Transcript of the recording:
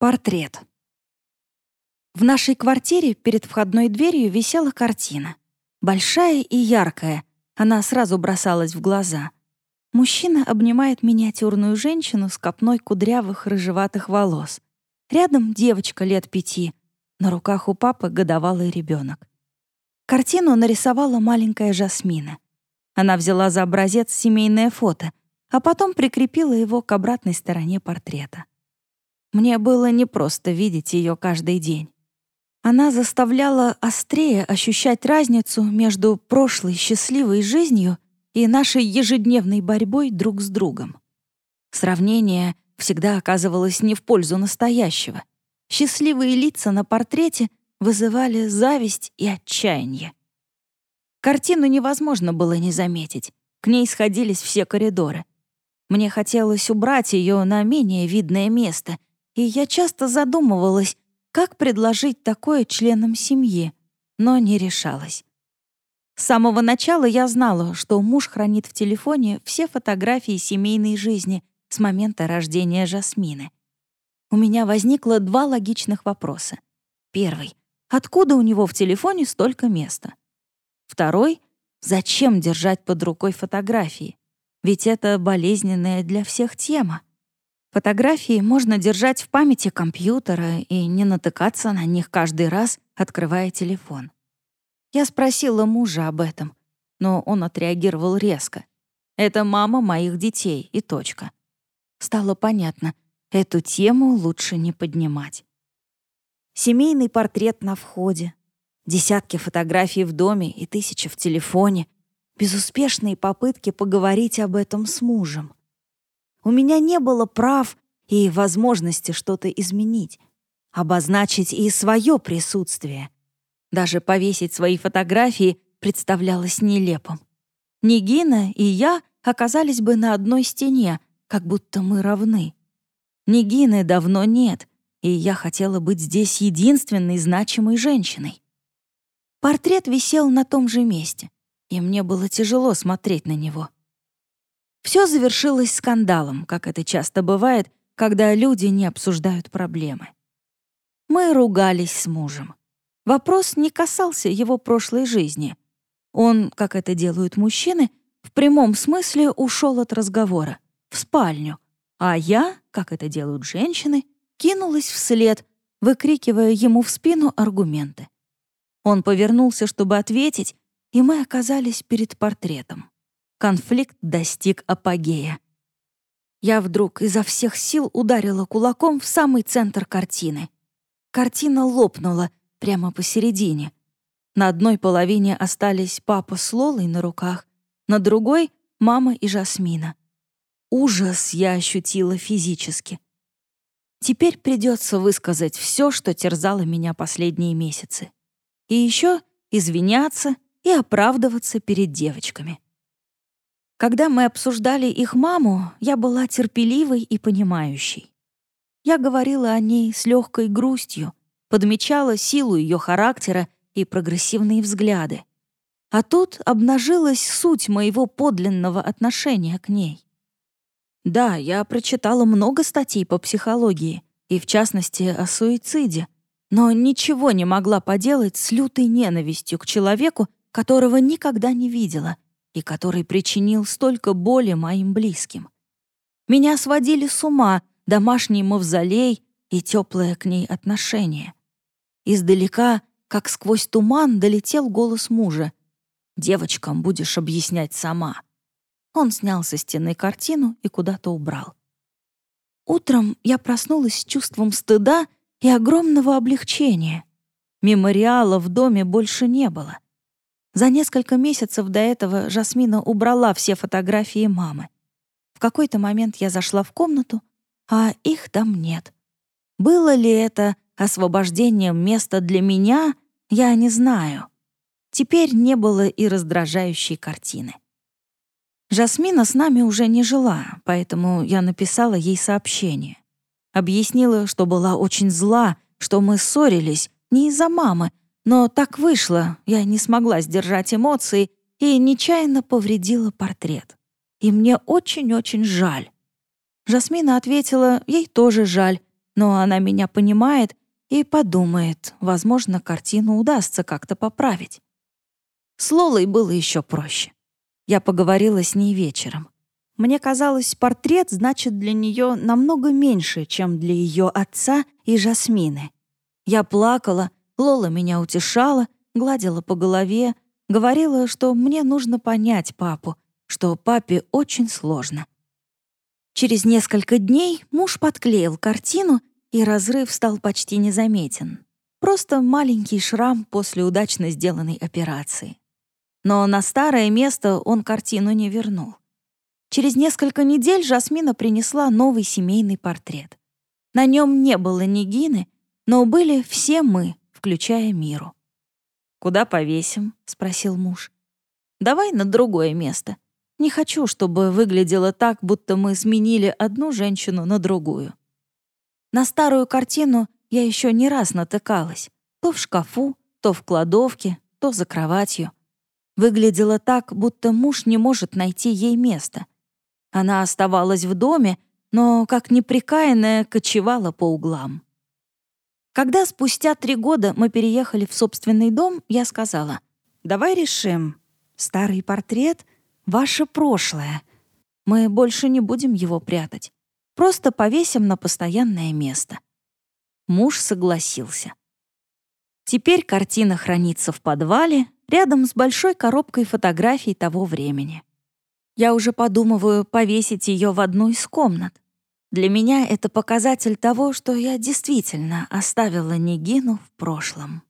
Портрет. В нашей квартире перед входной дверью висела картина. Большая и яркая, она сразу бросалась в глаза. Мужчина обнимает миниатюрную женщину с копной кудрявых рыжеватых волос. Рядом девочка лет пяти, на руках у папы годовалый ребенок. Картину нарисовала маленькая Жасмина. Она взяла за образец семейное фото, а потом прикрепила его к обратной стороне портрета. Мне было непросто видеть ее каждый день. Она заставляла острее ощущать разницу между прошлой счастливой жизнью и нашей ежедневной борьбой друг с другом. Сравнение всегда оказывалось не в пользу настоящего. Счастливые лица на портрете вызывали зависть и отчаяние. Картину невозможно было не заметить. К ней сходились все коридоры. Мне хотелось убрать ее на менее видное место — и я часто задумывалась, как предложить такое членам семьи, но не решалась. С самого начала я знала, что муж хранит в телефоне все фотографии семейной жизни с момента рождения Жасмины. У меня возникло два логичных вопроса. Первый — откуда у него в телефоне столько места? Второй — зачем держать под рукой фотографии? Ведь это болезненная для всех тема. Фотографии можно держать в памяти компьютера и не натыкаться на них каждый раз, открывая телефон. Я спросила мужа об этом, но он отреагировал резко. «Это мама моих детей и точка». Стало понятно, эту тему лучше не поднимать. Семейный портрет на входе, десятки фотографий в доме и тысячи в телефоне, безуспешные попытки поговорить об этом с мужем — у меня не было прав и возможности что-то изменить, обозначить и свое присутствие. Даже повесить свои фотографии представлялось нелепым. Нигина и я оказались бы на одной стене, как будто мы равны. Нигины давно нет, и я хотела быть здесь единственной значимой женщиной. Портрет висел на том же месте, и мне было тяжело смотреть на него. Все завершилось скандалом, как это часто бывает, когда люди не обсуждают проблемы. Мы ругались с мужем. Вопрос не касался его прошлой жизни. Он, как это делают мужчины, в прямом смысле ушел от разговора, в спальню, а я, как это делают женщины, кинулась вслед, выкрикивая ему в спину аргументы. Он повернулся, чтобы ответить, и мы оказались перед портретом конфликт достиг апогея. Я вдруг изо всех сил ударила кулаком в самый центр картины. Картина лопнула прямо посередине. На одной половине остались папа с Лолой на руках, на другой — мама и Жасмина. Ужас я ощутила физически. Теперь придется высказать все, что терзало меня последние месяцы. И еще извиняться и оправдываться перед девочками. Когда мы обсуждали их маму, я была терпеливой и понимающей. Я говорила о ней с легкой грустью, подмечала силу ее характера и прогрессивные взгляды. А тут обнажилась суть моего подлинного отношения к ней. Да, я прочитала много статей по психологии, и в частности о суициде, но ничего не могла поделать с лютой ненавистью к человеку, которого никогда не видела — и который причинил столько боли моим близким. Меня сводили с ума домашний мавзолей и теплое к ней отношение. Издалека, как сквозь туман, долетел голос мужа. «Девочкам будешь объяснять сама». Он снял со стены картину и куда-то убрал. Утром я проснулась с чувством стыда и огромного облегчения. Мемориала в доме больше не было — за несколько месяцев до этого Жасмина убрала все фотографии мамы. В какой-то момент я зашла в комнату, а их там нет. Было ли это освобождением места для меня, я не знаю. Теперь не было и раздражающей картины. Жасмина с нами уже не жила, поэтому я написала ей сообщение. Объяснила, что была очень зла, что мы ссорились не из-за мамы, но так вышло, я не смогла сдержать эмоции и нечаянно повредила портрет. И мне очень-очень жаль. Жасмина ответила, ей тоже жаль, но она меня понимает и подумает, возможно, картину удастся как-то поправить. С Лолой было еще проще. Я поговорила с ней вечером. Мне казалось, портрет значит для нее намного меньше, чем для ее отца и Жасмины. Я плакала, Лола меня утешала, гладила по голове, говорила, что мне нужно понять папу, что папе очень сложно. Через несколько дней муж подклеил картину, и разрыв стал почти незаметен. Просто маленький шрам после удачно сделанной операции. Но на старое место он картину не вернул. Через несколько недель Жасмина принесла новый семейный портрет. На нем не было ни Гины, но были все мы, включая Миру. «Куда повесим?» — спросил муж. «Давай на другое место. Не хочу, чтобы выглядело так, будто мы сменили одну женщину на другую. На старую картину я еще не раз натыкалась. То в шкафу, то в кладовке, то за кроватью. Выглядело так, будто муж не может найти ей место. Она оставалась в доме, но, как неприкаянная, кочевала по углам. Когда спустя три года мы переехали в собственный дом, я сказала, «Давай решим. Старый портрет Ваше прошлое. Мы больше не будем его прятать. Просто повесим на постоянное место». Муж согласился. Теперь картина хранится в подвале, рядом с большой коробкой фотографий того времени. Я уже подумываю повесить ее в одну из комнат. Для меня это показатель того, что я действительно оставила Нигину в прошлом.